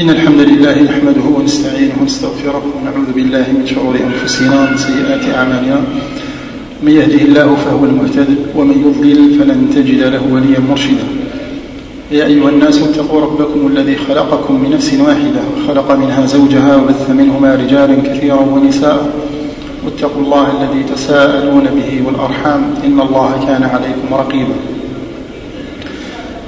إن الحمد لله نحمده ونستعينه ونستغفره ونعوذ بالله من شرور أنفسنا ومن سيئات أعمالنا. من يهده الله فهو المهتد ومن يضلل فلن تجد له وليا مرشدا. يا أيها الناس اتقوا ربكم الذي خلقكم من نفس واحدة وخلق منها زوجها وبث منهما رجالا كثيرا ونساء. واتقوا الله الذي تساءلون به والأرحام إن الله كان عليكم رقيبا.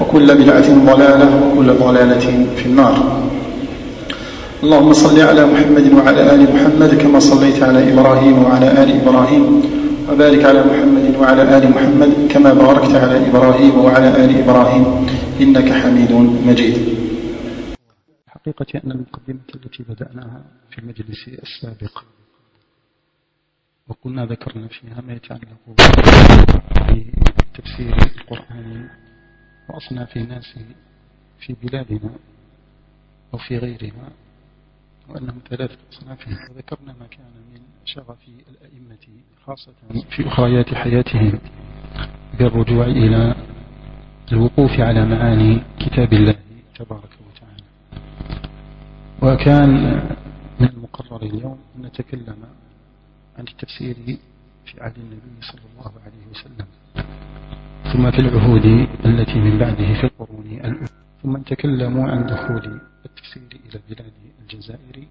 وكل بدعة ضلالة وكل ضلالة في النار. اللهم صل على محمد وعلى آل محمد كما صليت على إبراهيم وعلى آل إبراهيم وبارك على محمد وعلى آل محمد كما باركت على إبراهيم وعلى آل إبراهيم. إنك حميد مجيد. حقيقة أن المقدمة التي بدأناها في المجلس السابق وقلنا ذكرنا فيها ما يتعلق بتفسير القرآن وأصناف الناس في بلادنا أو في غيرها وأنهم ثلاثة أصناف وذكرنا ما كان من شغف الأئمة خاصة في أخريات حياتهم بالرجوع إلى الوقوف على معاني كتاب الله تبارك وتعالى. وكان من المقرر اليوم أن نتكلم عن التفسير في عهد النبي صلى الله عليه وسلم. ثم في العهود التي من بعده في القرون الأولى. ثم تكلموا عن دخول التفسير إلى بلاد الجزائر.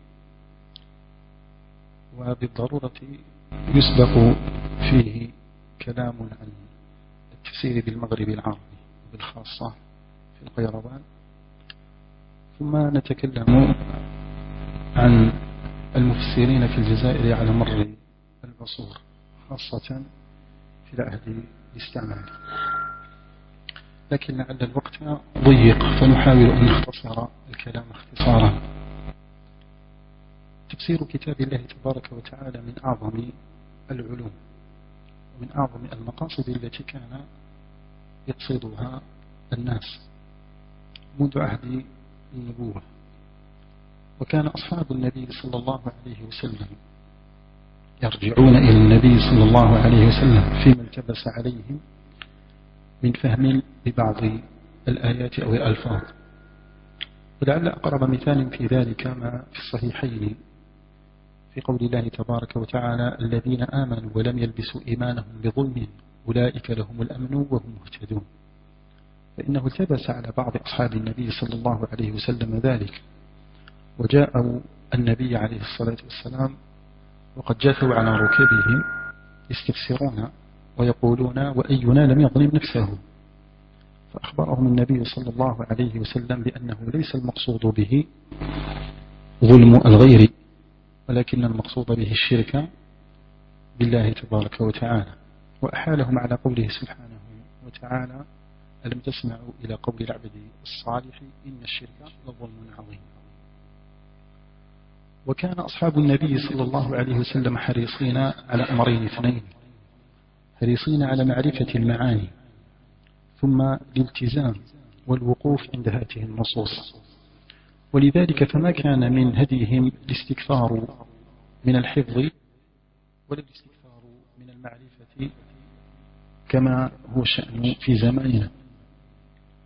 وبالضرورة يسبق فيه كلام عن التفسير بالمغرب العربي وبالخاصة في القيروان. ثم نتكلم عن المفسرين في الجزائر على مر العصور خاصة في العهد الاستعماري لكن لعل الوقت ضيق فنحاول أن نختصر الكلام اختصارا. تفسير كتاب الله تبارك وتعالى من أعظم العلوم ومن أعظم المقاصد التي كان يقصدها الناس منذ عهد النبوة. وكان أصحاب النبي صلى الله عليه وسلم يرجعون إلى النبي صلى الله عليه وسلم فيما التبس عليهم من فهم لبعض الآيات أو الألفاظ. ولعل أقرب مثال في ذلك ما في الصحيحين. في قول الله تبارك وتعالى الذين آمنوا ولم يلبسوا إيمانهم بظلم أولئك لهم الأمن وهم مهتدون. فإنه التبس على بعض أصحاب النبي صلى الله عليه وسلم ذلك. وجاءوا النبي عليه الصلاة والسلام وقد جثوا على ركبهم يستفسرون ويقولون وأينا لم يظلم نفسه. فأخبرهم النبي صلى الله عليه وسلم بأنه ليس المقصود به ظلم الغير ولكن المقصود به الشرك بالله تبارك وتعالى. وأحالهم على قوله سبحانه وتعالى ألم تسمعوا إلى قول العبد الصالح إن الشرك لظلم عظيم. وكان أصحاب النبي صلى الله عليه وسلم حريصين على أمرين اثنين. حريصين على معرفة المعاني ثم الالتزام والوقوف عند هذه النصوص. ولذلك فما كان من هديهم الاستكثار من الحفظ ولا الاستكثار من المعرفة كما هو شأن في زماننا.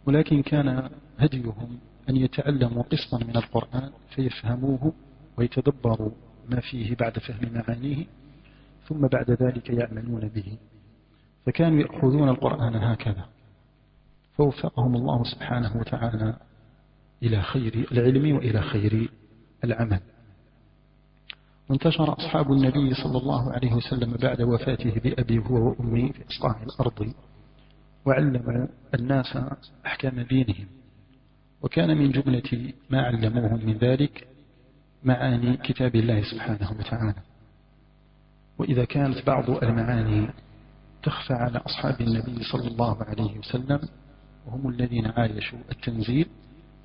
ولكن كان هديهم أن يتعلموا قسطا من القرآن فيفهموه ويتدبروا ما فيه بعد فهم معانيه ثم بعد ذلك يعملون به. فكانوا يأخذون القرآن هكذا. فوفقهم الله سبحانه وتعالى إلى خير العلم وإلى خير العمل. وانتشر أصحاب النبي صلى الله عليه وسلم بعد وفاته بأبي هو وأمي في إصقاع الأرض وعلم الناس أحكام دينهم. وكان من جملة ما علموهم من ذلك معاني كتاب الله سبحانه وتعالى. وإذا كانت بعض المعاني تخفى على أصحاب النبي صلى الله عليه وسلم وهم الذين عايشوا التنزيل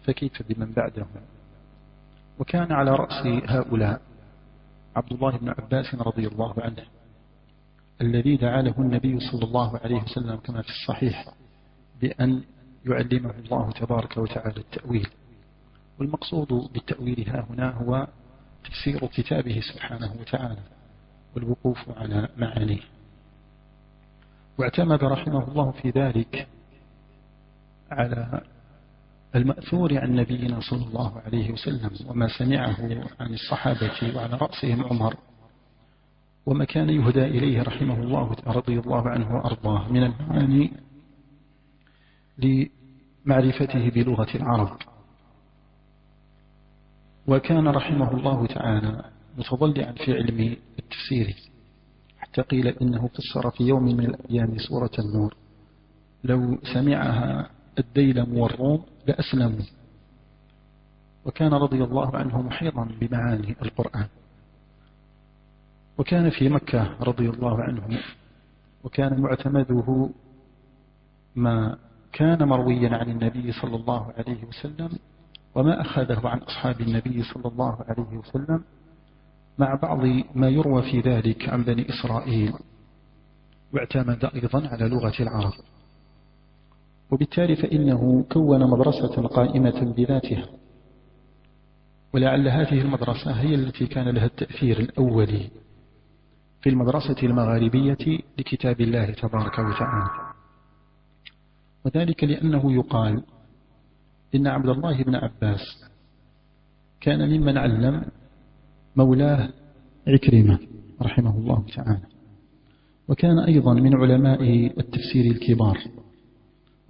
فكيف بمن بعدهم؟ وكان على رأس هؤلاء عبد الله بن عباس رضي الله عنه الذي دعا له النبي صلى الله عليه وسلم كما في الصحيح بأن يعلمه الله تبارك وتعالى التأويل. والمقصود بالتأويل ها هنا هو تفسير كتابه سبحانه وتعالى والوقوف على معانيه. واعتمد رحمه الله في ذلك على المأثور عن نبينا صلى الله عليه وسلم وما سمعه عن الصحابة وعلى رأسهم عمر وما كان يهدى إليه رحمه الله رضي الله عنه وأرضاه من المعاني لمعرفته بلغة العرب. وكان رحمه الله تعالى متضلعا في علم التفسير. حتى قيل إنه فسر في يوم من الأيام سورة النور. لو سمعها الديلم والروم لأسلموا. وكان رضي الله عنه محيطا بمعاني القرآن. وكان في مكة رضي الله عنه. وكان معتمده ما كان مرويا عن النبي صلى الله عليه وسلم. وما أخذه عن أصحاب النبي صلى الله عليه وسلم. مع بعض ما يروى في ذلك عن بني إسرائيل. واعتمد أيضا على لغة العرب. وبالتالي فإنه كون مدرسة قائمة بذاتها. ولعل هذه المدرسة هي التي كان لها التأثير الأولي في المدرسة المغاربية لكتاب الله تبارك وتعالى. وذلك لأنه يقال إن عبد الله بن عباس كان ممن علم مولاه عكرمة رحمه الله تعالى. وكان أيضا من علماء التفسير الكبار.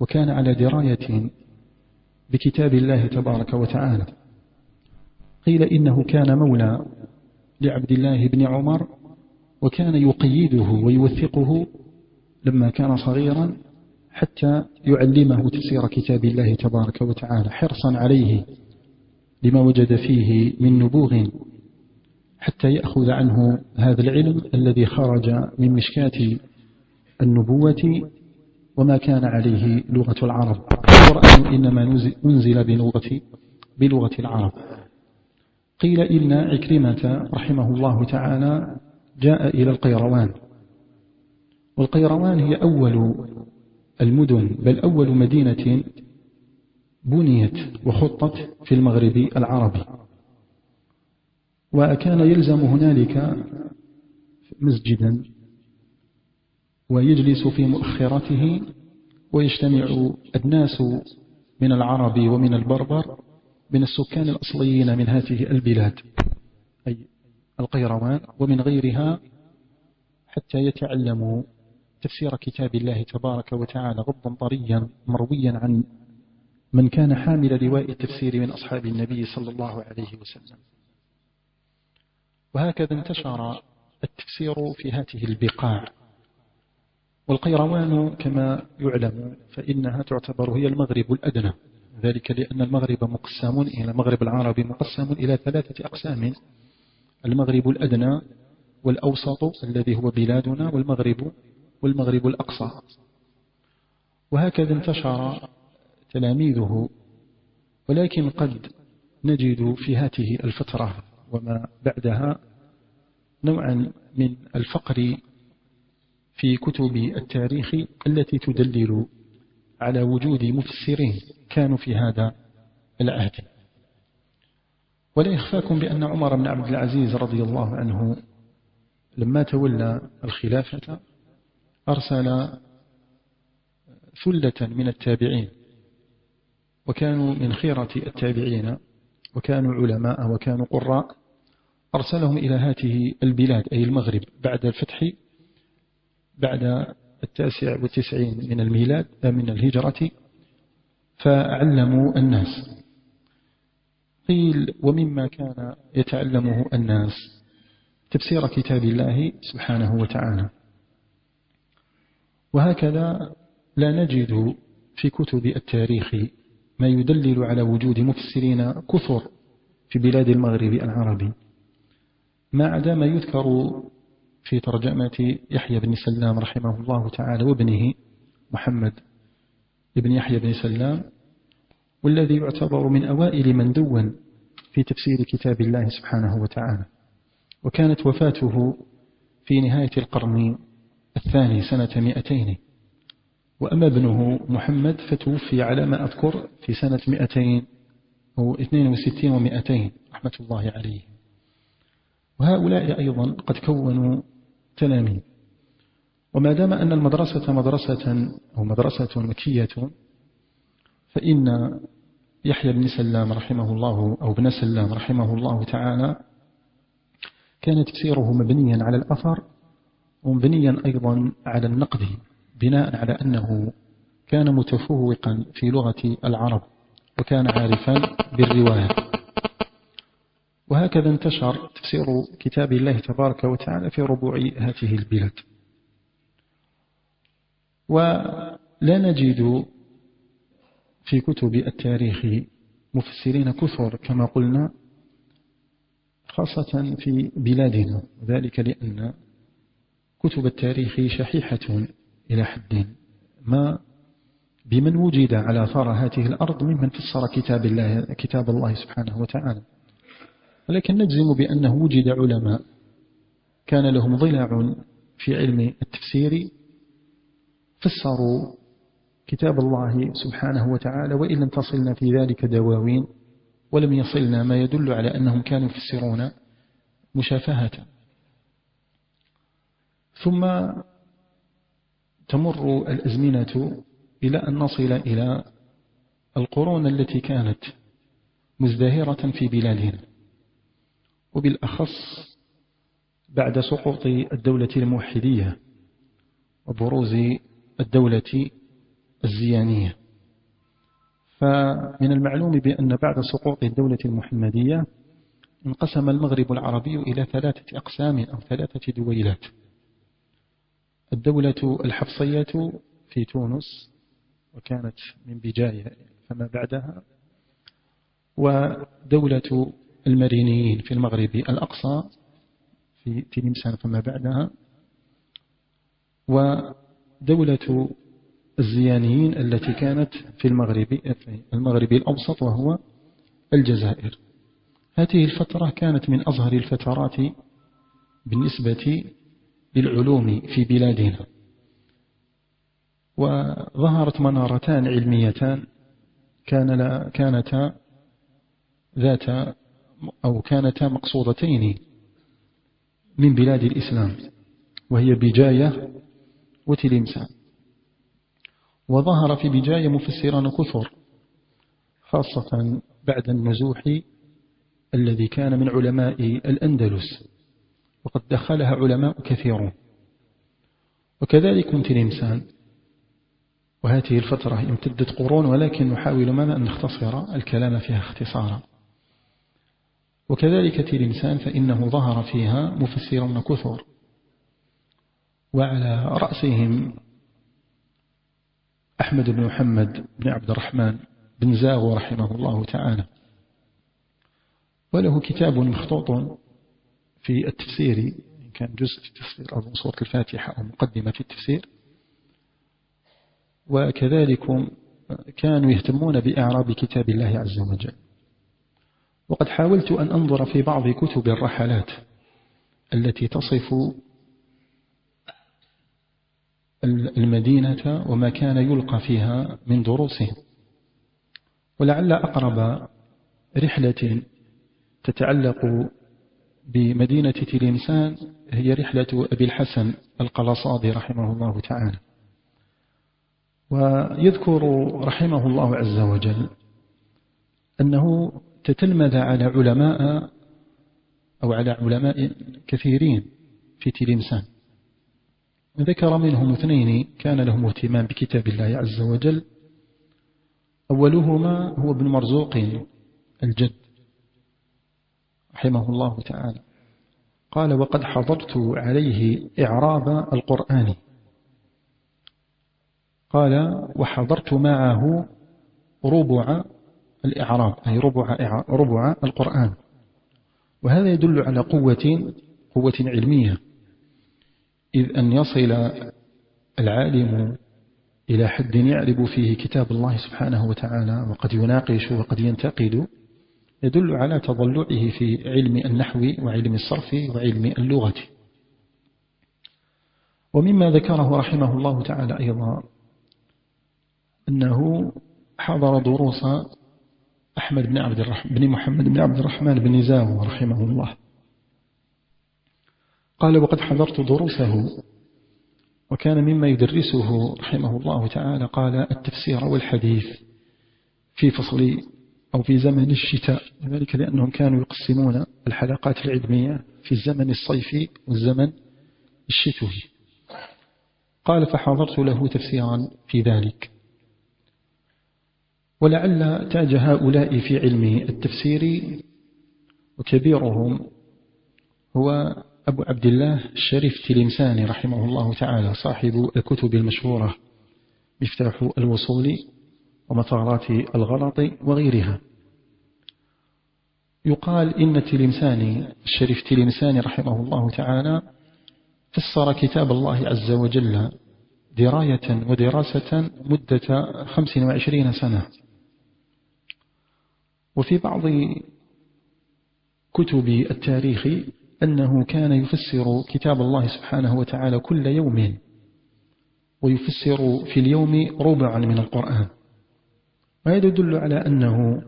وكان على دراية بكتاب الله تبارك وتعالى. قيل إنه كان مولى لعبد الله بن عمر وكان يقيده ويوثقه لما كان صغيرا حتى يعلمه تفسير كتاب الله تبارك وتعالى حرصا عليه لما وجد فيه من نبوغ. حتى يأخذ عنه هذا العلم الذي خرج من مشكاة النبوة وما كان عليه لغة العرب. القرآن إنما أنزل بلغة, بلغة العرب. قيل إن عكرمة رحمه الله تعالى جاء إلى القيروان. والقيروان هي أول المدن بل أول مدينة بنيت وخطت في المغرب العربي. وكان يلزم هنالك مسجدا ويجلس في مؤخرته ويجتمع الناس من العرب ومن البربر من السكان الأصليين من هذه البلاد أي القيروان ومن غيرها حتى يتعلموا تفسير كتاب الله تبارك وتعالى غضا طريا مرويا عن من كان حامل لواء التفسير من أصحاب النبي صلى الله عليه وسلم. وهكذا انتشر التفسير في هذه البقاع. والقيروان كما يعلم فإنها تعتبر هي المغرب الأدنى. ذلك لأن المغرب مقسم إلى المغرب العربي مقسم إلى ثلاثة أقسام. المغرب الأدنى والأوسط الذي هو بلادنا والمغرب والمغرب الأقصى. وهكذا انتشر تلاميذه. ولكن قد نجد في هذه الفترة وما بعدها نوعا من الفقر في كتب التاريخ التي تدلل على وجود مفسرين كانوا في هذا العهد. ولا يخفاكم بأن عمر بن عبد العزيز رضي الله عنه لما تولى الخلافة أرسل ثلة من التابعين وكانوا من خيرة التابعين وكانوا علماء وكانوا قراء أرسلهم إلى هذه البلاد أي المغرب بعد الفتح بعد التاسع والتسعين من الميلاد من الهجرة فعلموا الناس. قيل ومما كان يتعلمه الناس تفسير كتاب الله سبحانه وتعالى. وهكذا لا نجد في كتب التاريخ ما يدلل على وجود مفسرين كثر في بلاد المغرب العربي. ما عدا ما يذكر في ترجمة يحيى بن سلام رحمه الله تعالى وابنه محمد بن يحيى بن سلام والذي يعتبر من أوائل من دون في تفسير كتاب الله سبحانه وتعالى. وكانت وفاته في نهاية القرن الثاني سنة مئتين. وأما ابنه محمد فتوفي على ما أذكر في سنة مئتين أو اثنين وستين ومئتين رحمة الله عليه. وهؤلاء أيضا قد كونوا تلاميذ. وما دام أن المدرسة مدرسة أو مدرسة مكية فإن يحيى بن سلام رحمه الله أو ابن سلام رحمه الله تعالى كان تفسيره مبنيا على الأثر ومبنيا أيضا على النقد بناء على أنه كان متفوقا في لغة العرب وكان عارفا بالرواية. وهكذا انتشر تفسير كتاب الله تبارك وتعالى في ربوع هذه البلاد. ولا نجد في كتب التاريخ مفسرين كثر كما قلنا خاصة في بلادنا وذلك لأن كتب التاريخ شحيحة إلى حد ما. بمن وجد على ثرى هذه الأرض ممن فسر كتاب الله, كتاب الله سبحانه وتعالى. ولكن نجزم بأنه وجد علماء كان لهم ضلع في علم التفسير فسروا كتاب الله سبحانه وتعالى وإن لم تصلنا في ذلك دواوين ولم يصلنا ما يدل على أنهم كانوا يفسرون مشافهة. ثم تمر الأزمنة إلى أن نصل إلى القرون التي كانت مزدهرة في بلادنا. وبالأخص بعد سقوط الدولة الموحدية وبروز الدولة الزيانية. فمن المعلوم بأن بعد سقوط الدولة المحمدية انقسم المغرب العربي إلى ثلاثة أقسام أو ثلاثة دويلات. الدولة الحفصية في تونس وكانت من بجاية فما بعدها ودولة المرينيين في المغرب الأقصى في تلمسان فما بعدها ودولة الزيانيين التي كانت في المغرب المغرب الأوسط وهو الجزائر. هذه الفترة كانت من أظهر الفترات بالنسبة للعلوم في بلادنا. وظهرت منارتان علميتان كان كانتا ذات أو كانتا مقصودتين من بلاد الإسلام وهي بجاية وتلمسان وظهر في بجاية مفسران كثر خاصة بعد النزوح الذي كان من علماء الأندلس وقد دخلها علماء كثيرون. وكذلك تلمسان وهذه الفترة امتدت قرون ولكن نحاول ماذا أن نختصر الكلام فيها اختصارا. وكذلك تلمسان فإنه ظهر فيها مفسرون كثر وعلى رأسهم أحمد بن محمد بن عبد الرحمن بن زاغ رحمه الله تعالى. وله كتاب مخطوط في التفسير كان جزء في التفسير أظن سورة الفاتحة أو مقدمة في التفسير. وكذلك كانوا يهتمون بإعراب كتاب الله عز وجل. وقد حاولت أن أنظر في بعض كتب الرحلات التي تصف المدينة وما كان يلقى فيها من دروسهم ولعل أقرب رحلة تتعلق بمدينة تلمسان هي رحلة أبي الحسن القلصادي رحمه الله تعالى. ويذكر رحمه الله عز وجل أنه تتلمذ على علماء أو على علماء كثيرين في تلمسان ذكر منهم اثنين كان لهم اهتمام بكتاب الله عز وجل. أولهما هو ابن مرزوق الجد رحمه الله تعالى. قال وقد حضرت عليه إعراب القرآن. قال وحضرت معه ربع الإعراب أي ربع, ربع القرآن. وهذا يدل على قوة قوة علمية. إذ أن يصل العالم إلى حد يعرب فيه كتاب الله سبحانه وتعالى وقد يناقش وقد ينتقد يدل على تضلعه في علم النحو وعلم الصرف وعلم اللغة. ومما ذكره رحمه الله تعالى أيضا أنه حضر دروس أحمد بن, عبد الرحمن بن محمد بن عبد الرحمن بن نزاو رحمه الله. قال وقد حضرت دروسه. وكان مما يدرسه رحمه الله تعالى قال التفسير والحديث في فصل أو في زمن الشتاء ذلك لأنهم كانوا يقسمون الحلقات العلمية في الزمن الصيفي والزمن الشتوي. قال فحضرت له تفسيرا في ذلك. ولعل تاج هؤلاء في علم التفسير وكبيرهم هو أبو عبد الله الشريف تلمساني رحمه الله تعالى صاحب الكتب المشهورة مفتاح الوصول ومطارات الغلط وغيرها. يقال إن تلمساني الشريف تلمساني رحمه الله تعالى فسر كتاب الله عز وجل دراية ودراسة مدة 25 سنة. وفي بعض كتب التاريخ أنه كان يفسر كتاب الله سبحانه وتعالى كل يوم ويفسر في اليوم ربعا من القرآن. وهذا يدل على أنه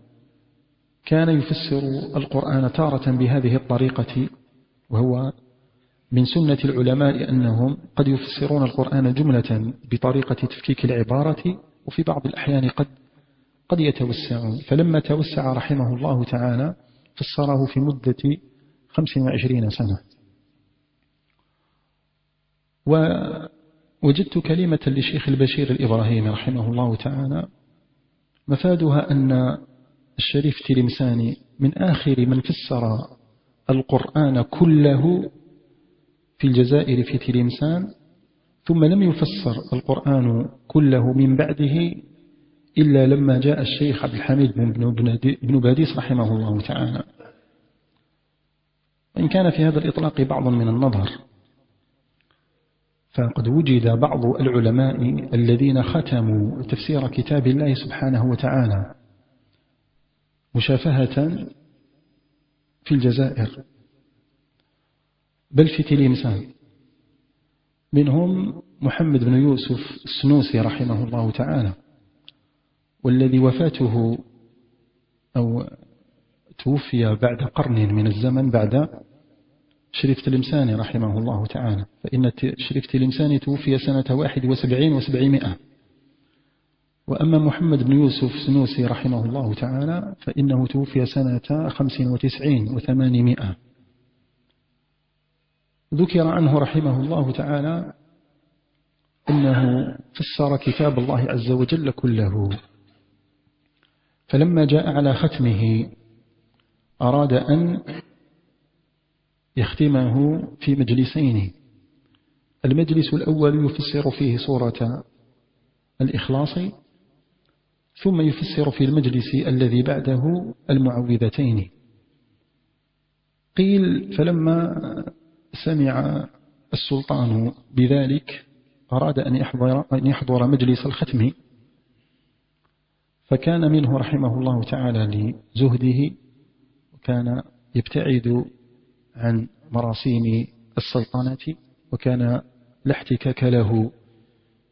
كان يفسر القرآن تارة بهذه الطريقة وهو من سنة العلماء أنهم قد يفسرون القرآن جملة بطريقة تفكيك العبارة وفي بعض الأحيان قد قد يتوسعون فلما توسع رحمه الله تعالى فسره في مدة 25 سنة. ووجدت كلمة لشيخ البشير الإبراهيمي رحمه الله تعالى مفادها أن الشريف تلمساني من آخر من فسر القرآن كله في الجزائر في تلمسان ثم لم يفسر القرآن كله من بعده إلا لما جاء الشيخ عبد الحميد بن باديس رحمه الله تعالى. وإن كان في هذا الإطلاق بعض من النظر فقد وجد بعض العلماء الذين ختموا تفسير كتاب الله سبحانه وتعالى مشافهة في الجزائر بل في تلمسان منهم محمد بن يوسف السنوسي رحمه الله تعالى. والذي وفاته أو توفي بعد قرن من الزمن بعد شريف تلمساني رحمه الله تعالى. فإن شريف تلمساني توفي سنة واحد وسبعين وسبعمائة. وأما محمد بن يوسف سنوسي رحمه الله تعالى فإنه توفي سنة خمس وتسعين وثمانمائة. ذكر عنه رحمه الله تعالى أنه فسر كتاب الله عز وجل كله. فلما جاء على ختمه أراد أن يختمه في مجلسين. المجلس الأول يفسر فيه سورة الإخلاص ثم يفسر في المجلس الذي بعده المعوذتين. قيل فلما سمع السلطان بذلك أراد أن يحضر, أن يحضر مجلس الختم. فكان منه رحمه الله تعالى لزهده وكان يبتعد عن مراسيم السلطنة وكان لا احتكاك له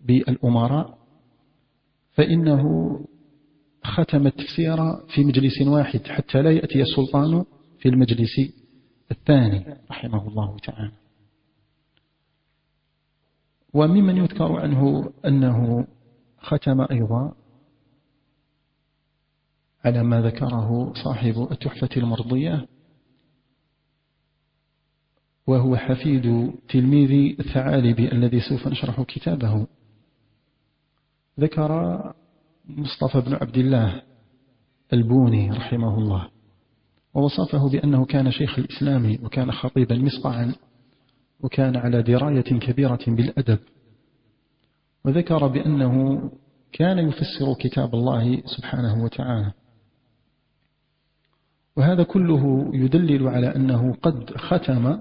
بالأمراء. فإنه ختم التفسير في مجلس واحد حتى لا يأتي السلطان في المجلس الثاني رحمه الله تعالى. وممن يذكر عنه أنه ختم أيضا على ما ذكره صاحب التحفة المرضية وهو حفيد تلميذ الثعالبي الذي سوف نشرح كتابه. ذكر مصطفى بن عبد الله البوني رحمه الله ووصفه بأنه كان شيخ الإسلام وكان خطيبا مصقعا وكان على دراية كبيرة بالأدب. وذكر بأنه كان يفسر كتاب الله سبحانه وتعالى. وهذا كله يدلل على أنه قد ختم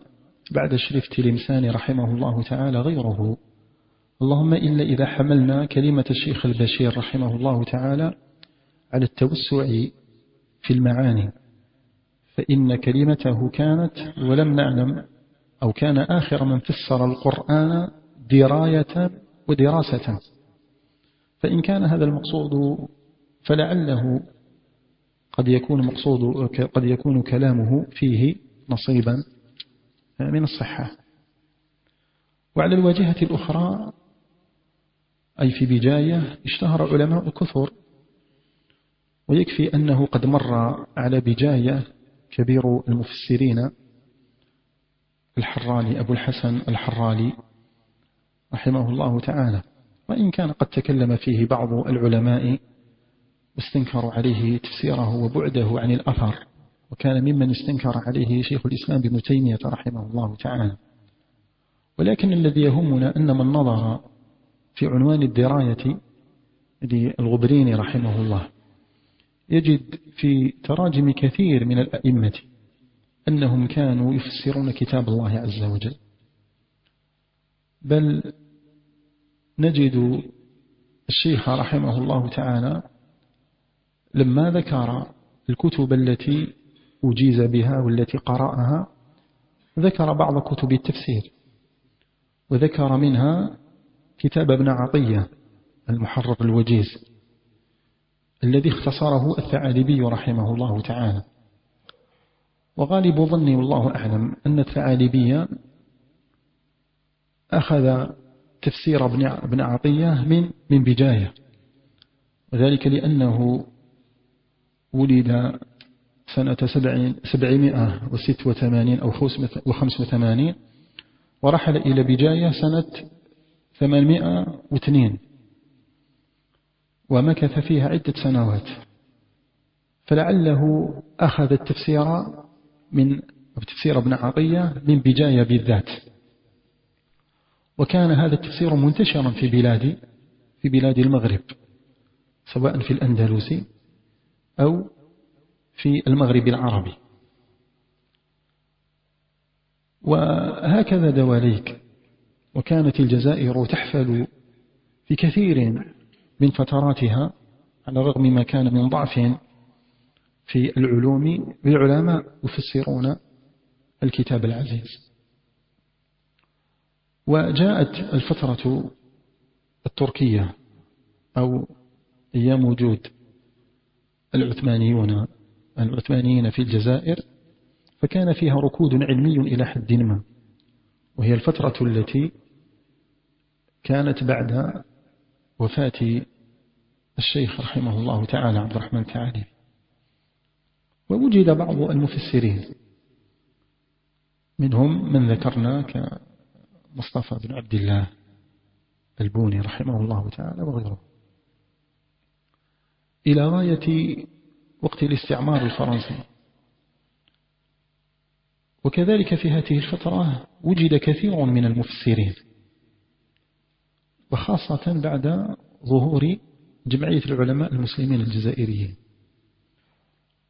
بعد شريف تلمساني رحمه الله تعالى غيره. اللهم إلا إذا حملنا كلمة الشيخ البشير رحمه الله تعالى على التوسع في المعاني فإن كلمته كانت ولم نعلم أو كان آخر من فسر القرآن دراية ودراسة. فإن كان هذا المقصود فلعله قد يكون مقصود قد يكون كلامه فيه نصيبا من الصحة. وعلى الواجهة الأخرى أي في بجاية اشتهر علماء كثر ويكفي أنه قد مر على بجاية كبير المفسرين الحرالي أبو الحسن الحرالي رحمه الله تعالى. وإن كان قد تكلم فيه بعض العلماء واستنكروا عليه تفسيره وبعده عن الأثر وكان ممن استنكر عليه شيخ الإسلام بن تيمية رحمه الله تعالى. ولكن الذي يهمنا أن من نظر في عنوان الدراية للغبرين رحمه الله يجد في تراجم كثير من الأئمة أنهم كانوا يفسرون كتاب الله عز وجل. بل نجد الشيخ رحمه الله تعالى لما ذكر الكتب التي أجيز بها والتي قرأها ذكر بعض كتب التفسير وذكر منها كتاب ابن عطية المحرر الوجيز الذي اختصره الثعالبي رحمه الله تعالى. وغالب ظني والله أعلم أن الثعالبي أخذ تفسير ابن عطية من من بجاية وذلك لأنه ولد سنة سبعمائة وست وثمانين أو وخمس وثمانين ورحل إلى بجاية سنة ثمانمائة واثنين ومكث فيها عدة سنوات. فلعله أخذ التفسير من تفسير ابن عطية من بجاية بالذات. وكان هذا التفسير منتشرا في بلاد في بلاد المغرب سواء في الأندلس أو في المغرب العربي. وهكذا دواليك. وكانت الجزائر تحفل في كثير من فتراتها على الرغم ما كان من ضعف في العلوم العلماء يفسرون الكتاب العزيز. وجاءت الفترة التركية أو أيام وجود العثمانيون العثمانيين في الجزائر فكان فيها ركود علمي إلى حد ما وهي الفترة التي كانت بعد وفاة الشيخ رحمه الله تعالى عبد الرحمن التعالي ووجد بعض المفسرين منهم من ذكرنا كمصطفى بن عبد الله البوني رحمه الله تعالى وغيره. إلى غاية وقت الاستعمار الفرنسي. وكذلك في هذه الفترة وجد كثير من المفسرين وخاصة بعد ظهور جمعية العلماء المسلمين الجزائريين.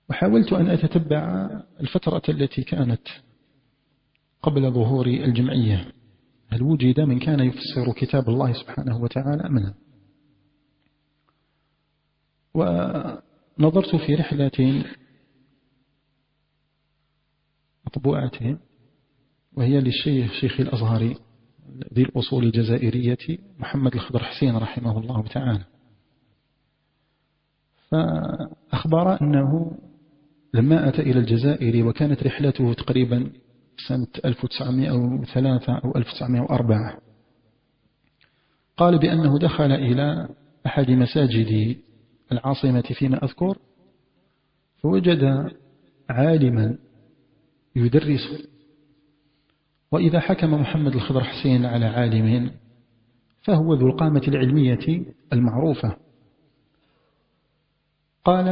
وحاولت أن أتتبع الفترة التي كانت قبل ظهور الجمعية. هل وجد من كان يفسر كتاب الله سبحانه وتعالى أم ونظرت في رحلة مطبوعة وهي للشيخ شيخ الأزهري ذي الأصول الجزائرية محمد الخضر حسين رحمه الله تعالى. فأخبر أنه لما أتى إلى الجزائر وكانت رحلته تقريبا سنة 1903 أو 1904 قال بأنه دخل إلى أحد مساجد العاصمة فيما أذكر فوجد عالما يدرس. وإذا حكم محمد الخضر حسين على عالم فهو ذو القامة العلمية المعروفة. قال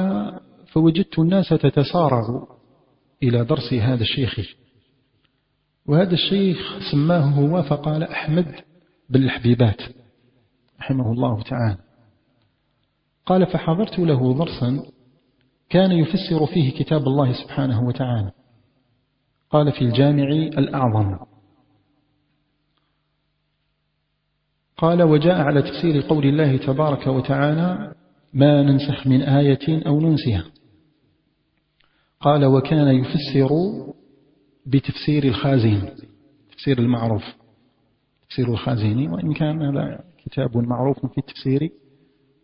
فوجدت الناس تتسارع إلى درس هذا الشيخ. وهذا الشيخ سماه هو فقال أحمد بن الحبيبات رحمه الله تعالى. قال فحضرت له درسا كان يفسر فيه كتاب الله سبحانه وتعالى. قال في الجامع الأعظم. قال وجاء على تفسير قول الله تبارك وتعالى ما ننسخ من آية أو ننسها. قال وكان يفسر بتفسير الخازين تفسير المعروف. تفسير الخازيني وإن كان هذا كتاب معروف في التفسير.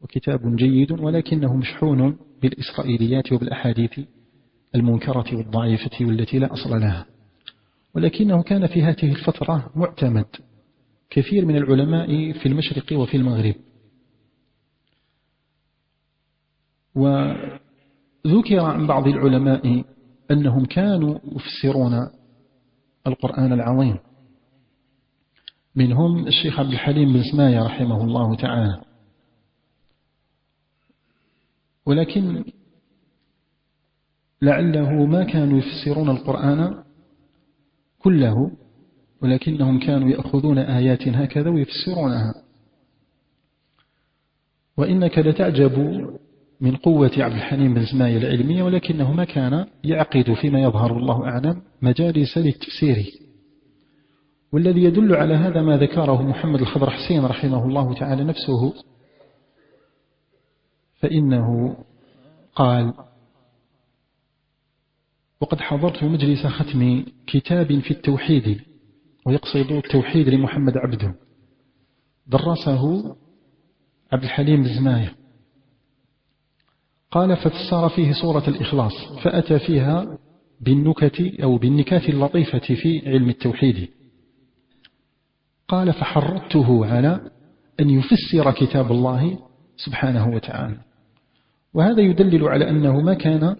وكتاب جيد ولكنه مشحون بالإسرائيليات وبالأحاديث المنكرة والضعيفة والتي لا أصل لها. ولكنه كان في هذه الفترة معتمد كثير من العلماء في المشرق وفي المغرب. وذكر عن بعض العلماء أنهم كانوا يفسرون القرآن العظيم. منهم الشيخ عبد الحليم بن سماية رحمه الله تعالى. ولكن لعله ما كانوا يفسرون القرآن كله ولكنهم كانوا يأخذون آيات هكذا ويفسرونها. وإنك لتعجب من قوة عبد الحليم بن زماية العلمية ولكنه ما كان يعقد فيما يظهر الله أعلم مجالس للتفسير. والذي يدل على هذا ما ذكره محمد الخضر حسين رحمه الله تعالى نفسه فإنه قال وقد حضرت مجلس ختم كتاب في التوحيد ويقصد التوحيد لمحمد عبده. درسه عبد الحليم بزماية قال ففسر فيه سورة الإخلاص فأتى فيها بالنكت أو بالنكات اللطيفة في علم التوحيد. قال فحرضته على أن يفسر كتاب الله سبحانه وتعالى. وهذا يدلل على أنه ما كان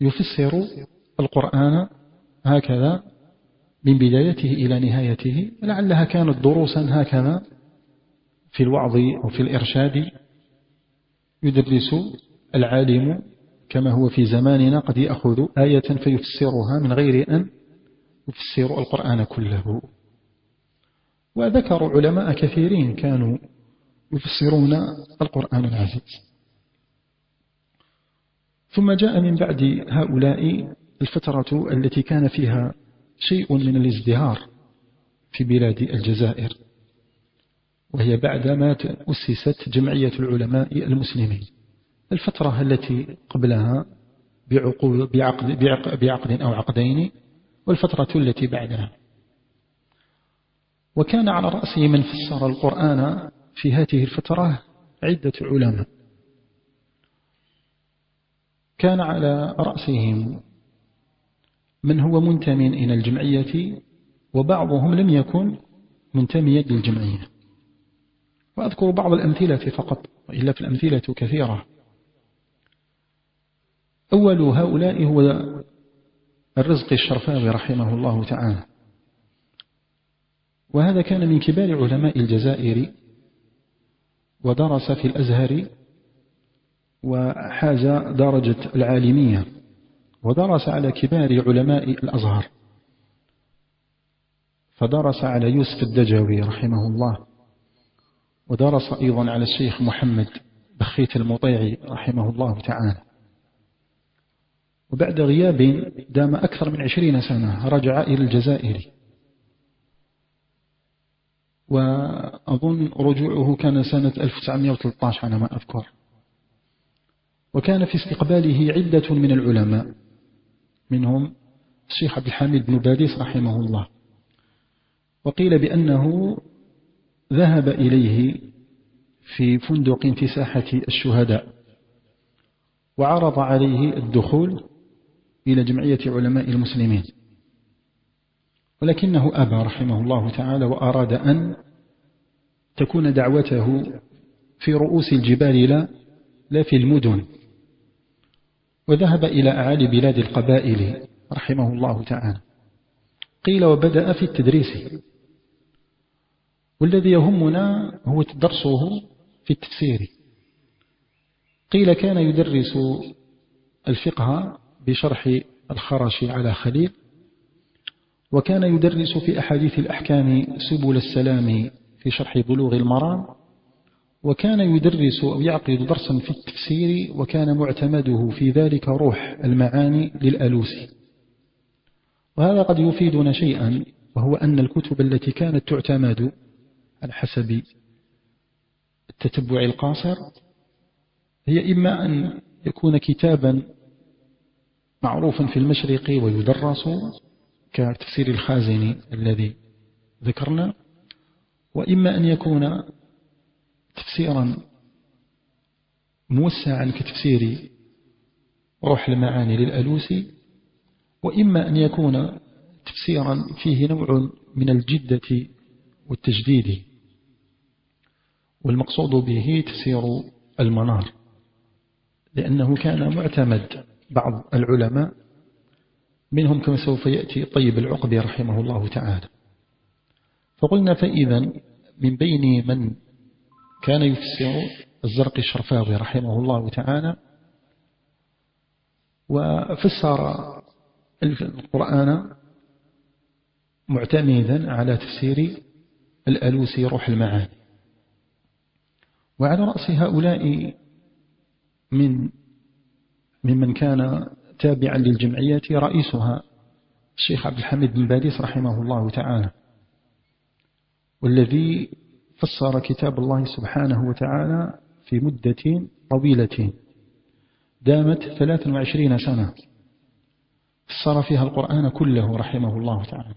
يفسر القرآن هكذا من بدايته إلى نهايته لعلها كانت دروسا هكذا في الوعظ وفي الإرشاد. يدرس العالم كما هو في زماننا قد يأخذ آية فيفسرها من غير أن يفسر القرآن كله. وذكروا علماء كثيرين كانوا يفسرون القرآن العزيز. ثم جاء من بعد هؤلاء الفترة التي كان فيها شيء من الازدهار في بلاد الجزائر وهي بعدما أسست جمعية العلماء المسلمين. الفترة التي قبلها بعقد, بعقد, بعقد أو عقدين والفترة التي بعدها. وكان على رأسه من فسر القرآن في هذه الفترة عدة علماء. كان على رأسهم. من هو منتمي إلى الجمعية؟ وبعضهم لم يكن منتميا للجمعية. وأذكر بعض الأمثلة فقط وإلا في الأمثلة كثيرة. أول هؤلاء هو الرزق الشرفاوي رحمه الله تعالى. وهذا كان من كبار علماء الجزائر ودرس في الأزهر وحاز درجة العالمية ودرس على كبار علماء الأزهر. فدرس على يوسف الدجوي رحمه الله ودرس أيضا على الشيخ محمد بخيت المطيعي رحمه الله تعالى. وبعد غياب دام أكثر من عشرين سنة رجع إلى الجزائر. وأظن رجوعه كان سنة 1913 على ما أذكر. وكان في استقباله عدة من العلماء. منهم الشيخ عبد الحميد بن باديس رحمه الله. وقيل بأنه ذهب إليه في فندق في ساحة الشهداء وعرض عليه الدخول إلى جمعية علماء المسلمين. ولكنه أبى رحمه الله تعالى وأراد أن تكون دعوته في رؤوس الجبال لا, لا في المدن. وذهب إلى أعالي بلاد القبائل رحمه الله تعالى. قيل وبدأ في التدريس. والذي يهمنا هو درسه في التفسير. قيل كان يدرس الفقه بشرح الخرش على خليل وكان يدرس في أحاديث الأحكام سبل السلام في شرح بلوغ المرام. وكان يدرس أو يعقد درسا في التفسير وكان معتمده في ذلك روح المعاني للألوسي وهذا قد يفيدنا شيئا وهو أن الكتب التي كانت تعتمد على حسب التتبع القاصر هي إما أن يكون كتابا معروف في المشرق ويدرس كتفسير الخازني الذي ذكرنا وإما أن يكون تفسيرا موسعا كتفسير روح المعاني للألوسي وإما أن يكون تفسيرا فيه نوع من الجدة والتجديد والمقصود به تفسير المنار لأنه كان معتمد بعض العلماء منهم كما سوف يأتي طيب العقبي رحمه الله تعالى. فقلنا فإذا من بين من كان يفسر الزرق الشرفاوي رحمه الله تعالى وفسر القرآن معتمدا على تفسير الألوسي روح المعاني. وعلى رأس هؤلاء من ممن كان تابعا للجمعية رئيسها الشيخ عبد الحميد بن باديس رحمه الله تعالى والذي فسر كتاب الله سبحانه وتعالى في مدة طويلة دامت 23 سنة. فسر فيها القرآن كله رحمه الله تعالى.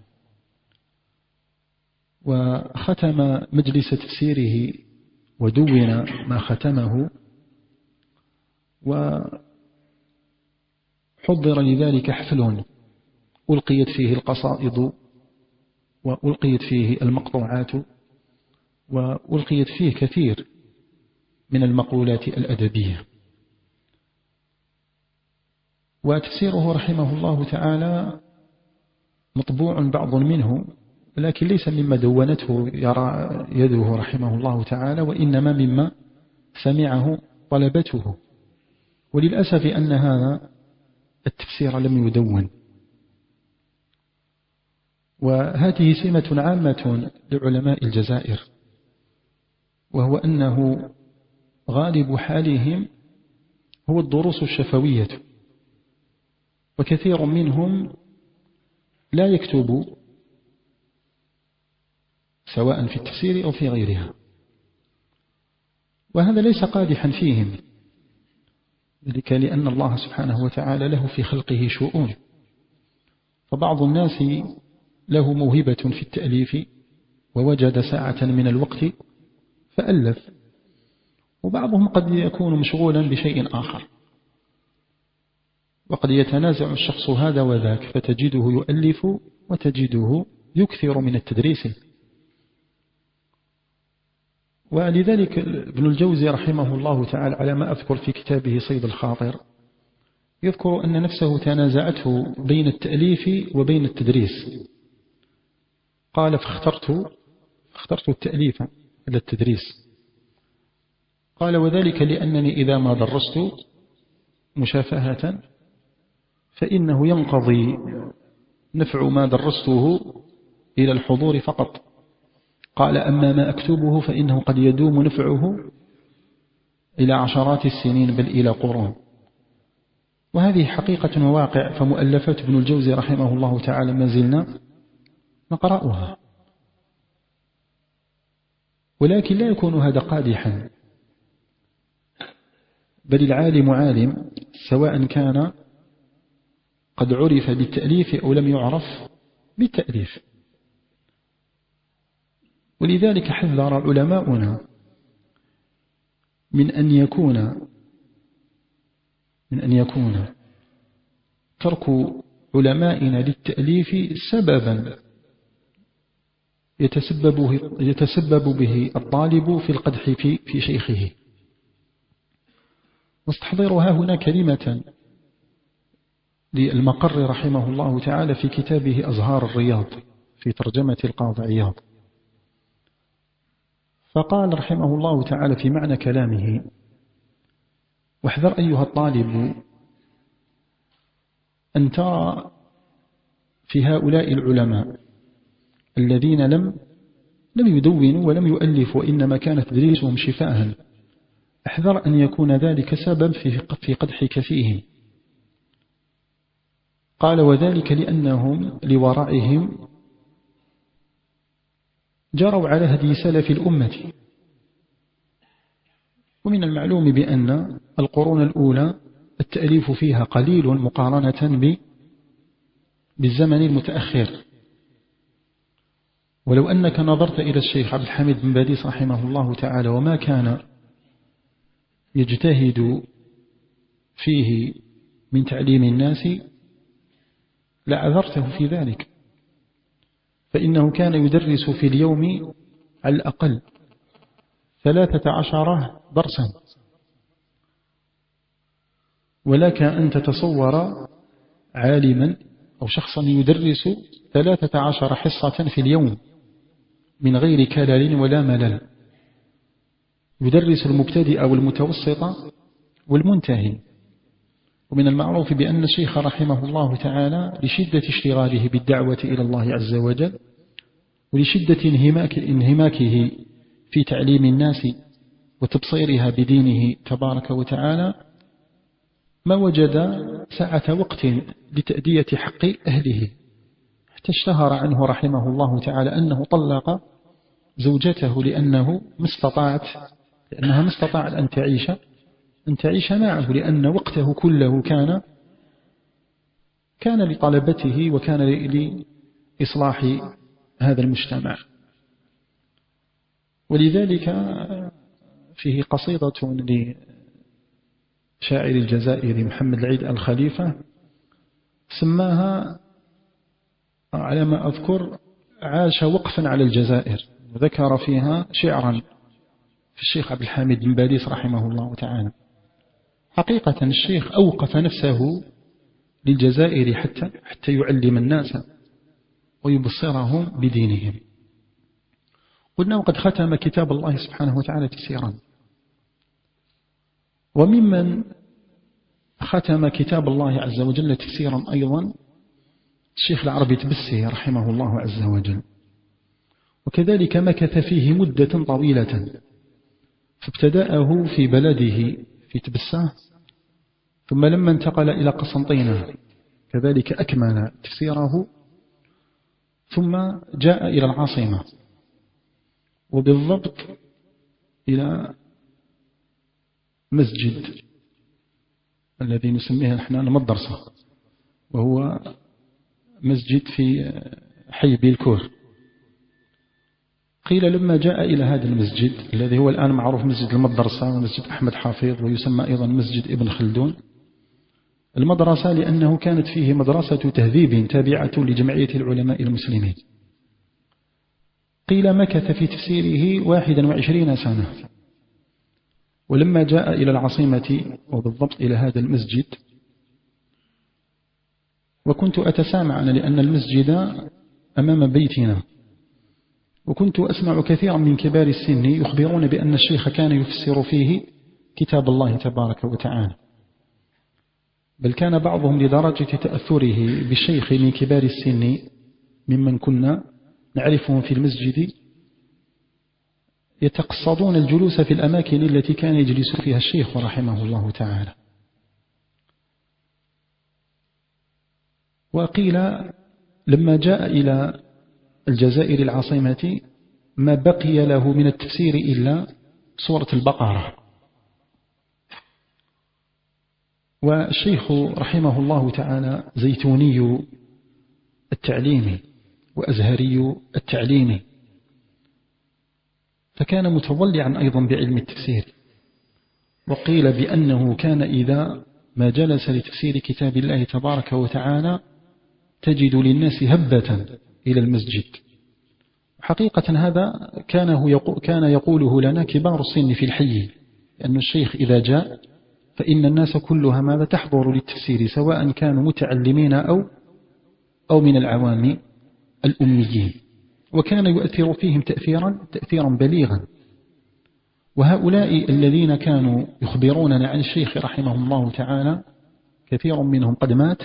وختم مجلس تفسيره ودون ما ختمه وحضر لذلك حفل ألقيت فيه القصائد وألقيت فيه المقطوعات. وألقيت فيه كثير من المقولات الأدبية. وتفسيره رحمه الله تعالى مطبوع بعض منه لكن ليس مما دونته يرى يده رحمه الله تعالى وإنما مما سمعه طلبته. وللأسف أن هذا التفسير لم يدون. وهذه سمة عامة لعلماء الجزائر. وهو أنه غالب حالهم هو الدروس الشفوية. وكثير منهم لا يكتب سواء في التفسير أو في غيرها. وهذا ليس قادحا فيهم. ذلك لأن الله سبحانه وتعالى له في خلقه شؤون. فبعض الناس له موهبة في التأليف ووجد ساعة من الوقت فألف. وبعضهم قد يكون مشغولا بشيء آخر. وقد يتنازع الشخص هذا وذاك فتجده يؤلف وتجده يكثر من التدريس. ولذلك ابن الجوزي رحمه الله تعالى على ما أذكر في كتابه صيد الخاطر يذكر أن نفسه تنازعته بين التأليف وبين التدريس. قال فاخترت اخترت التأليف. إلى التدريس. قال وذلك لأنني إذا ما درست مشافهة فإنه ينقضي نفع ما درسته إلى الحضور فقط. قال أما ما أكتبه فإنه قد يدوم نفعه إلى عشرات السنين بل إلى قرون. وهذه حقيقة وواقع فمؤلفات ابن الجوزي رحمه الله تعالى ما زلنا نقرأها. ولكن لا يكون هذا قادحا. بل العالم عالم سواء كان قد عرف بالتأليف أو لم يعرف بالتأليف. ولذلك حذر علماؤنا من أن يكون من أن يكون ترك علمائنا للتأليف سببا. يتسبب, يتسبب به الطالب في القدح في, في شيخه. واستحضرها هنا كلمة للمقر رحمه الله تعالى في كتابه أزهار الرياض في ترجمة القاضي عياض. فقال رحمه الله تعالى في معنى كلامه واحذر أيها الطالب أن ترى في هؤلاء العلماء الذين لم لم يدونوا ولم يؤلفوا وإنما كان تدريسهم شفاء. أحذر أن يكون ذلك سبب في قدحك فيه قال وذلك لأنهم لورائهم جروا على هدي سلف الأمة. ومن المعلوم بأن القرون الأولى التأليف فيها قليل مقارنة بالزمن المتأخر. ولو أنك نظرت إلى الشيخ عبد الحميد بن باديس رحمه الله تعالى وما كان يجتهد فيه من تعليم الناس لعذرته في ذلك. فإنه كان يدرس في اليوم على الأقل ثلاثة عشر درسا. ولك أن تتصور عالما أو شخصا يدرس ثلاثة عشر حصة في اليوم. من غير كلل ولا ملل. يدرس المبتدئ والمتوسط والمنتهي. ومن المعروف بأن الشيخ رحمه الله تعالى لشدة اشتغاله بالدعوة إلى الله عز وجل ولشدة انهماك انهماكه في تعليم الناس وتبصيرها بدينه تبارك وتعالى ما وجد سعة وقت لتأدية حق أهله. حتى اشتهر عنه رحمه الله تعالى أنه طلق زوجته لأنه ما استطاعت لأنها ما استطاعت أن تعيش أن تعيش معه لأن وقته كله كان كان لطلبته وكان لإصلاح هذا المجتمع. ولذلك فيه قصيدة لشاعر الجزائر محمد العيد الخليفة سماها على ما أذكر عاش وقفا على الجزائر وذكر فيها شعرا في الشيخ عبد الحميد بن باديس رحمه الله تعالى. حقيقة الشيخ أوقف نفسه للجزائر حتى حتى يعلم الناس ويبصرهم بدينهم. قلنا وقد ختم كتاب الله سبحانه وتعالى تفسيرا. وممن ختم كتاب الله عز وجل تفسيرا أيضا الشيخ العربي تبسي رحمه الله عز وجل. وكذلك مكث فيه مدة طويلة فابتدأه في بلده في تبساه ثم لما انتقل إلى قسنطينة كذلك أكمل تفسيره ثم جاء إلى العاصمة وبالضبط إلى مسجد الذي نسميه نحن المدرسة وهو مسجد في حي بيلكور. قيل لما جاء إلى هذا المسجد الذي هو الآن معروف مسجد المدرسة ومسجد أحمد حافظ ويسمى أيضا مسجد ابن خلدون المدرسة لأنه كانت فيه مدرسة تهذيب تابعة لجمعية العلماء المسلمين. قيل مكث في تفسيره واحدا وعشرين سنة. ولما جاء إلى العاصمة وبالضبط إلى هذا المسجد وكنت أتسامع أنا لأن المسجد أمام بيتنا. وكنت أسمع كثيرا من كبار السن يخبرون بأن الشيخ كان يفسر فيه كتاب الله تبارك وتعالى. بل كان بعضهم لدرجة تأثره بالشيخ من كبار السن ممن كنا نعرفهم في المسجد يتقصدون الجلوس في الأماكن التي كان يجلس فيها الشيخ رحمه الله تعالى. وقيل لما جاء إلى الجزائر العاصمة ما بقي له من التفسير إلا سورة البقرة. والشيخ رحمه الله تعالى زيتوني التعليم وأزهري التعليم. فكان متضلعا أيضا بعلم التفسير. وقيل بأنه كان إذا ما جلس لتفسير كتاب الله تبارك وتعالى تجد للناس هبة إلى المسجد. حقيقة هذا كان كان يقوله لنا كبار السن في الحي أن الشيخ إذا جاء فإن الناس كلها ماذا تحضر للتفسير سواء كانوا متعلمين أو أو من العوام الأميين. وكان يؤثر فيهم تأثيرا تأثيرا بليغا. وهؤلاء الذين كانوا يخبروننا عن الشيخ رحمه الله تعالى كثير منهم قد مات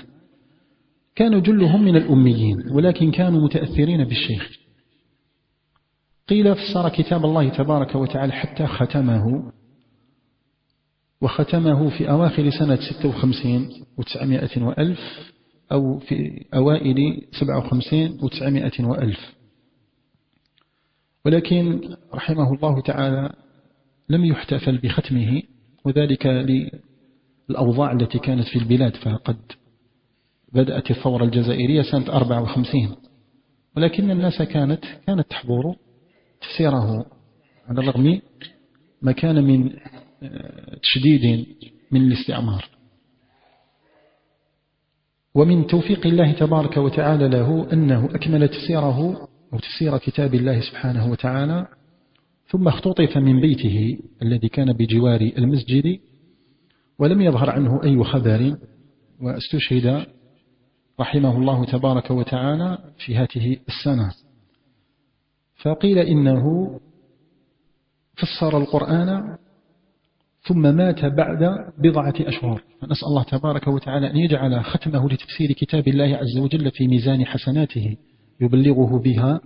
كانوا جلهم من الأميين ولكن كانوا متأثرين بالشيخ. قيل فسر كتاب الله تبارك وتعالى حتى ختمه وختمه في أواخر سنة 56 و900 وألف أو في أوائل 57 و900 وألف. ولكن رحمه الله تعالى لم يحتفل بختمه وذلك الأوضاع التي كانت في البلاد فقد بدأت الثورة الجزائرية سنة 54 ولكن الناس كانت كانت تحضر تفسيره. على الرغم ما كان من آه، تشديد من الاستعمار. ومن توفيق الله تبارك وتعالى له أنه أكمل تفسيره أو تفسير كتاب الله سبحانه وتعالى ثم اختطف من بيته الذي كان بجوار المسجد ولم يظهر عنه أي خبر واستشهد رحمه الله تبارك وتعالى في هذه السنة. فقيل إنه فسر القرآن ثم مات بعد بضعة أشهر. فنسأل الله تبارك وتعالى أن يجعل ختمه لتفسير كتاب الله عز وجل في ميزان حسناته يبلغه بها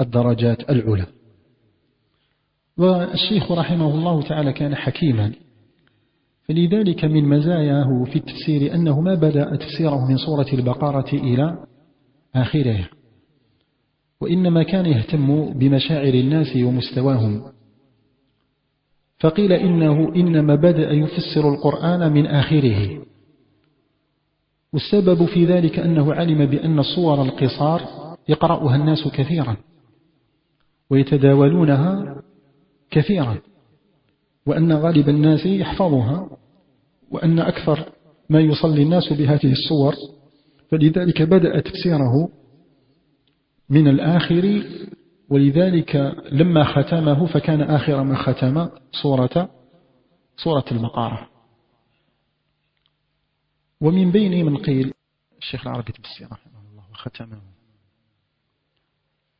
الدرجات العلى. والشيخ رحمه الله تعالى كان حكيما فلذلك من مزاياه في التفسير أنه ما بدأ تفسيره من سورة البقرة إلى آخرها وإنما كان يهتم بمشاعر الناس ومستواهم. فقيل إنه إنما بدأ يفسر القرآن من آخره. والسبب في ذلك أنه علم بأن صور القصار يقرأها الناس كثيرا ويتداولونها كثيرا وأن غالب الناس يحفظها. وأن أكثر ما يصلي الناس بهذه الصور فلذلك بدأ تفسيره من الآخر ولذلك لما ختمه فكان آخر ما ختم صورة صورة المقارة ومن بين من قيل الشيخ العربي تبسي رحمه الله وختمه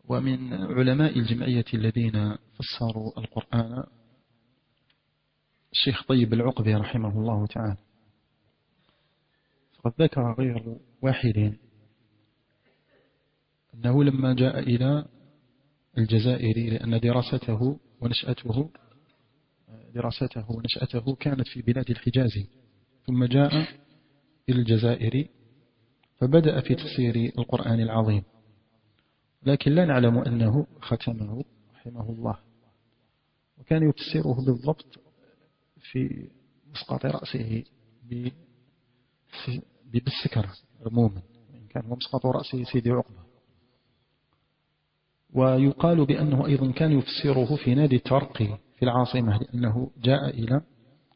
ومن علماء الجمعية الذين فسروا القرآن الشيخ طيب العقبي رحمه الله تعالى. فقد ذكر غير واحد أنه لما جاء إلى الجزائر لأن دراسته ونشأته دراسته ونشأته كانت في بلاد الحجاز ثم جاء إلى الجزائر فبدأ في تفسير القرآن العظيم. لكن لا نعلم أنه ختمه رحمه الله. وكان يفسره بالضبط في مسقط رأسه بالسكرة عموما إن كان هو مسقط رأسه سيدي عقبة. ويقال بأنه أيضا كان يفسره في نادي الترقي في العاصمة لأنه جاء إلى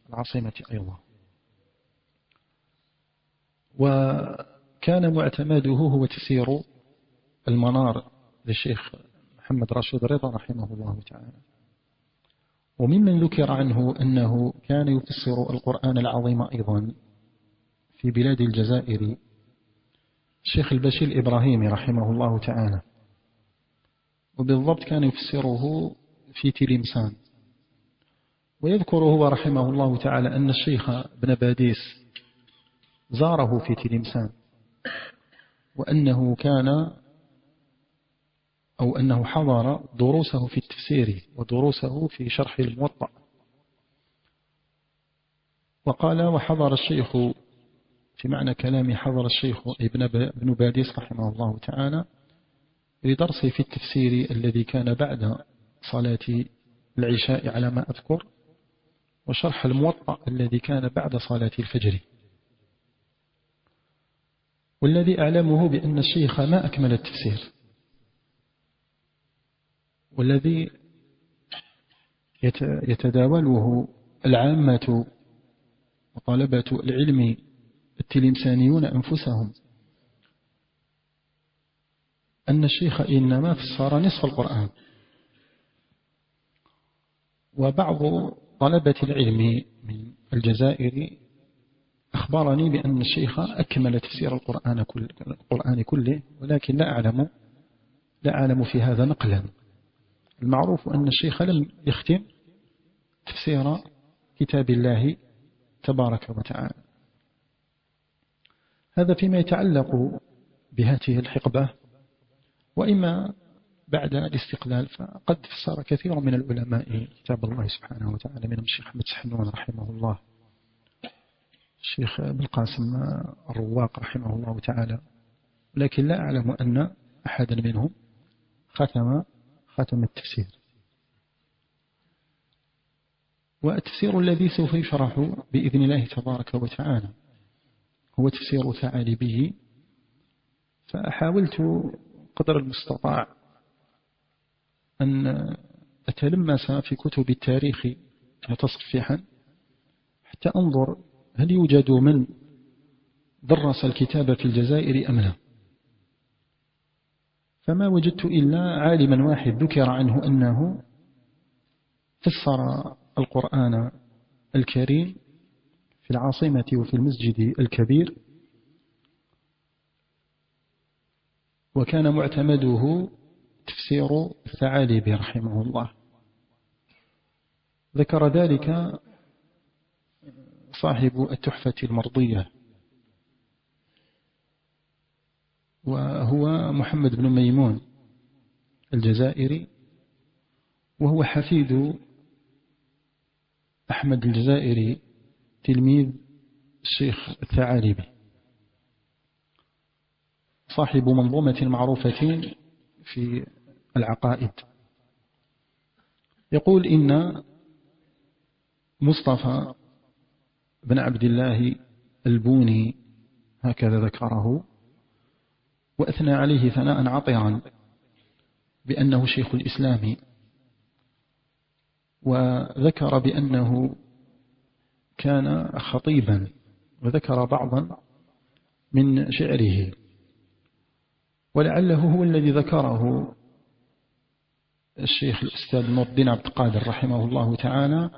العاصمة أيضا. وكان معتمده هو تسير المنار للشيخ محمد راشد رضا رحمه الله تعالى. وممن ذكر عنه أنه كان يفسر القرآن العظيم أيضا في بلاد الجزائر. الشيخ البشير الإبراهيمي رحمه الله تعالى. وبالضبط كان يفسره في تلمسان. ويذكر هو رحمه الله تعالى أن الشيخ ابن باديس زاره في تلمسان. وأنه كان أو أنه حضر دروسه في التفسير ودروسه في شرح الموطأ. وقال وحضر الشيخ في معنى كلامي حضر الشيخ ابن باديس رحمه الله تعالى لدرسه في التفسير الذي كان بعد صلاة العشاء على ما أذكر وشرح الموطأ الذي كان بعد صلاة الفجر. والذي أعلمه بأن الشيخ ما أكمل التفسير. والذي يتداوله العامة وطلبة العلم التلمسانيون أنفسهم. أن الشيخ إنما فسر نصف القرآن. وبعض طلبة العلم من الجزائر أخبرني بأن الشيخ أكمل تفسير القرآن, كل القرآن كله ولكن لا أعلم لا أعلم في هذا نقلا. المعروف أن الشيخ لم يختم تفسير كتاب الله تبارك وتعالى. هذا فيما يتعلق بهذه الحقبة وإما بعد الاستقلال فقد فسر كثير من العلماء كتاب الله سبحانه وتعالى. منهم الشيخ أحمد سحنون رحمه الله الشيخ بالقاسم الرواق رحمه الله تعالى. لكن لا أعلم أن أحدا منهم ختم ختم التفسير. والتفسير الذي سوف يشرح بإذن الله تبارك وتعالى هو تفسير ثعالبه فحاولت قدر المستطاع أن أتلمس في كتب التاريخ متصفحا حتى أنظر هل يوجد من درس الكتاب في الجزائر أم لا. فما وجدت إلا عالما واحد ذكر عنه أنه فسر القرآن الكريم في العاصمة وفي المسجد الكبير وكان معتمده تفسير الثعالب رحمه الله. ذكر ذلك صاحب التحفة المرضية. وهو محمد بن ميمون الجزائري وهو حفيد أحمد الجزائري تلميذ الشيخ الثعالبي. صاحب منظومة معروفة في العقائد. يقول إن مصطفى بن عبد الله البوني هكذا ذكره. وأثنى عليه ثناء عطرا بأنه شيخ الإسلام وذكر بأنه كان خطيبا وذكر بعضا من شعره. ولعله هو الذي ذكره الشيخ الأستاذ نور الدين عبد القادر رحمه الله تعالى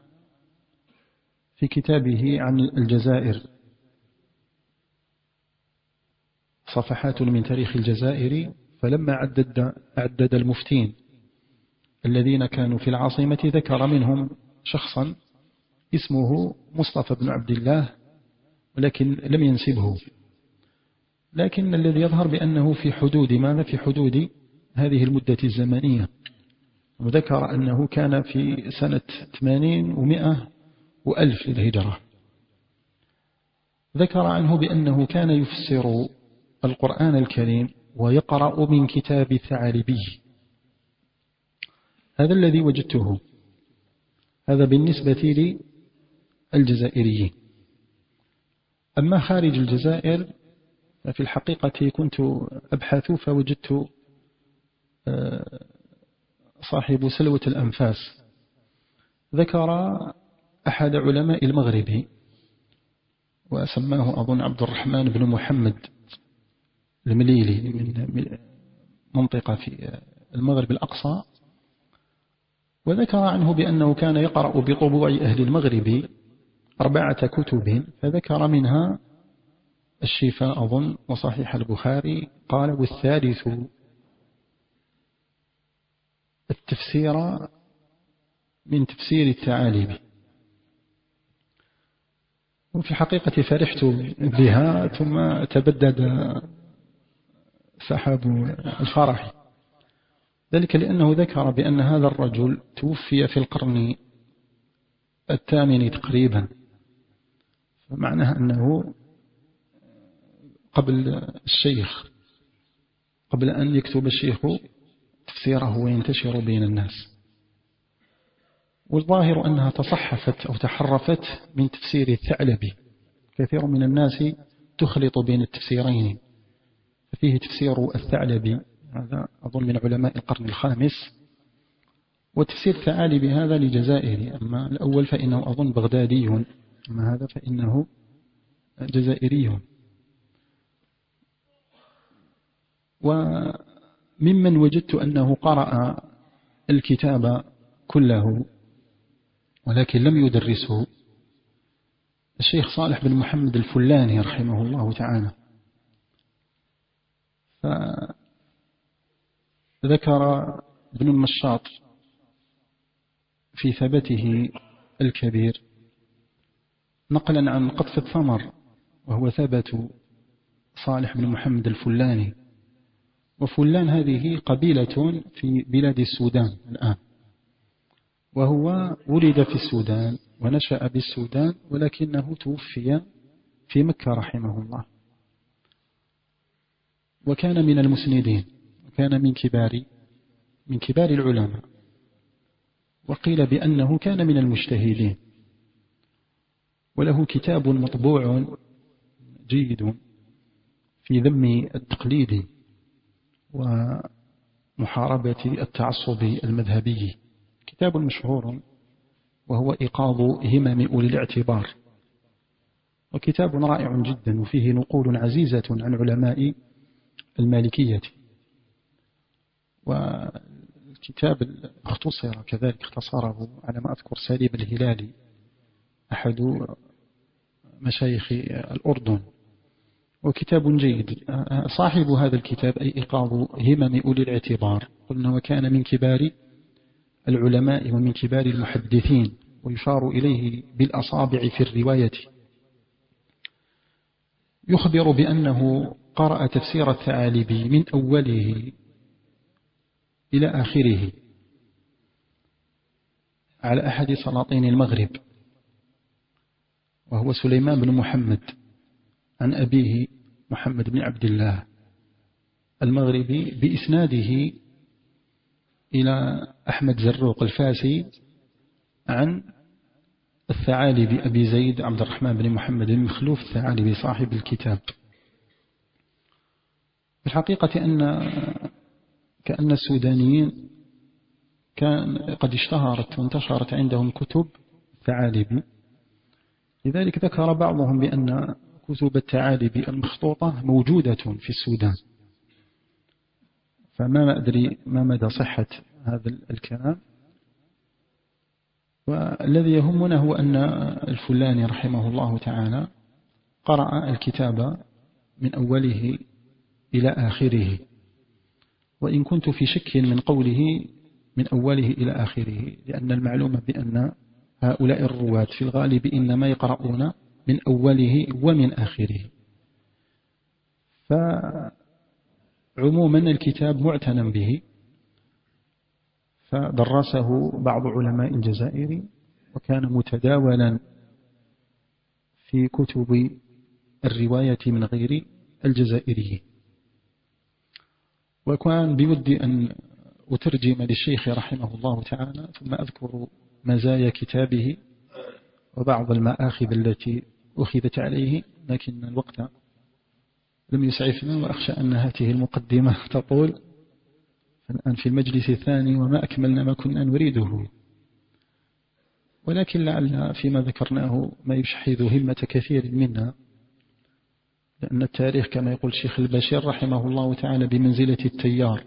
في كتابه عن الجزائر. صفحات من تاريخ الجزائر فلما عدد, عدد المفتين الذين كانوا في العاصمة ذكر منهم شخصا اسمه مصطفى بن عبد الله ولكن لم ينسبه. لكن الذي يظهر بأنه في حدود ماذا؟ في حدود هذه المدة الزمنية. وذكر أنه كان في سنة 80 ومئة وألف للهجرة. ذكر عنه بأنه كان يفسر القرآن الكريم ويقرأ من كتاب الثعالبي هذا الذي وجدته. هذا بالنسبة للجزائريين. أما خارج الجزائر ففي الحقيقة كنت أبحث فوجدت آه، صاحب سلوة الأنفاس. ذكر أحد علماء المغرب وسماه أظن عبد الرحمن بن محمد. المليلي من منطقة في المغرب الأقصى وذكر عنه بأنه كان يقرأ بطبوع أهل المغرب أربعة كتب فذكر منها الشفاء أظن وصحيح البخاري قال والثالث التفسير من تفسير الثعالب. وفي الحقيقة فرحت بها ثم تبدد سحاب الفرح. ذلك لأنه ذكر بأن هذا الرجل توفي في القرن الثامن تقريبا. فمعناه أنه قبل الشيخ قبل أن يكتب الشيخ تفسيره وينتشر بين الناس. والظاهر أنها تصحفت أو تحرفت من تفسير الثعلبي. كثير من الناس تخلط بين التفسيرين. ففيه تفسير الثعلبي. هذا أظن من علماء القرن الخامس. وتفسير الثعالبي هذا لجزائري أما الأول فإنه أظن بغدادي. أما هذا فإنه جزائري. وممن وجدت أنه قرأ الكتاب كله ولكن لم يدرسه الشيخ صالح بن محمد الفلاني رحمه الله تعالى. فذكر ابن المشاط في ثبته الكبير نقلا عن قطف الثمر وهو ثبت صالح بن محمد الفلاني. وفلان هذه قبيلة في بلاد السودان الآن. وهو ولد في السودان ونشأ بالسودان ولكنه توفي في مكة رحمه الله. وكان من المسندين وكان من كبار من كبار العلماء وقيل بأنه كان من المجتهدين. وله كتاب مطبوع جيد في ذم التقليد ومحاربة التعصب المذهبي. كتاب مشهور وهو إيقاظ همم أولي الاعتبار. وكتاب رائع جدا وفيه نقول عزيزة عن علماء المالكية. والكتاب اختصر كذلك اختصره على ما أذكر سليم الهلالي أحد مشايخ الأردن. وكتاب جيد. صاحب هذا الكتاب أي إيقاظ همم أولي الاعتبار. قلنا وكان من كبار العلماء ومن كبار المحدثين ويشار إليه بالأصابع في الرواية. يخبر بأنه قرأ تفسير الثعالبي من أوله إلى آخره. على أحد سلاطين المغرب. وهو سليمان بن محمد عن أبيه محمد بن عبد الله المغربي بإسناده إلى أحمد زروق الفاسي عن الثعالبي أبي زيد عبد الرحمن بن محمد بن مخلوف الثعالبي صاحب الكتاب. الحقيقة أن كأن السودانيين كان قد اشتهرت وانتشرت عندهم كتب الثعالبي لذلك ذكر بعضهم بأن كتب التعالب المخطوطة موجودة في السودان. فما أدري ما مدى صحة هذا الكلام. والذي يهمنا هو أن الفلاني رحمه الله تعالى قرأ الكتاب من أوله إلى آخره. وإن كنت في شك من قوله من أوله إلى آخره لأن المعلوم بأن هؤلاء الرواة في الغالب إنما يقرؤون من أوله ومن آخره. فعموما الكتاب معتنى به فدرسه بعض علماء الجزائر وكان متداولا في كتب الرواية من غير الجزائريين. وكان بودي أن أترجم للشيخ رحمه الله تعالى ثم أذكر مزايا كتابه وبعض المآخذ التي أخذت عليه لكن الوقت لم يسعفنا وأخشى أن هذه المقدمة تطول. الآن في المجلس الثاني وما أكملنا ما كنا نريده. ولكن لعل فيما ذكرناه ما يشحذ همة كثير منا. لأن التاريخ كما يقول الشيخ البشير رحمه الله تعالى بمنزلة التيار.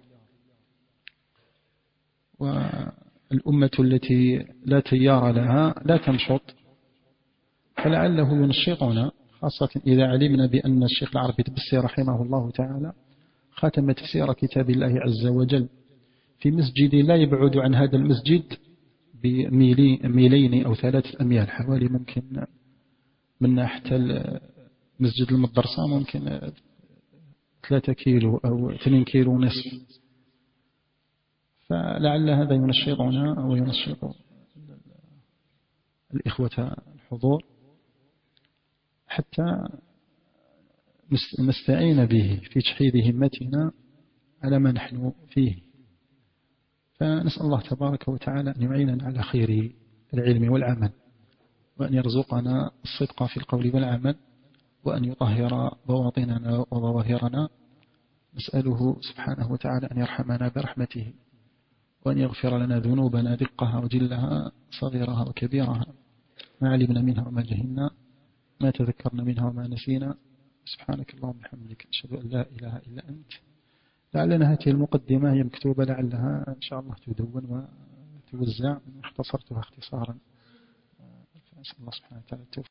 والأمة التي لا تيار لها لا تنشط فلعله ينشطنا خاصة إذا علمنا بأن الشيخ العربي تبسي رحمه الله تعالى ختم تفسير كتاب الله عز وجل في مسجد لا يبعد عن هذا المسجد بميلين أو ثلاثة أميال حوالي ممكن من ناحية مسجد المدرسة ممكن ثلاثة كيلو أو اثنين كيلو نصف فلعل هذا ينشطنا وينشط الإخوة الحضور حتى نستعين به في تشحيذ همتنا على ما نحن فيه. فنسأل الله تبارك وتعالى أن يعيننا على خير العلم والعمل وأن يرزقنا الصدق في القول والعمل. وأن يطهر بواطننا وظواهرنا. نسأله سبحانه وتعالى أن يرحمنا برحمته وأن يغفر لنا ذنوبنا دقها وجلها صغيرها وكبيرها. ما علمنا منها وما جهلنا ما تذكرنا منها وما نسينا. سبحانك اللهم وبحمدك أشهد أن لا إله إلا أنت. لعلنا هذه المقدمة هي مكتوبة لعلها إن شاء الله تدون وتوزع. اختصرتها اختصارا. فأسأل الله سبحانه وتعالى التوفيق.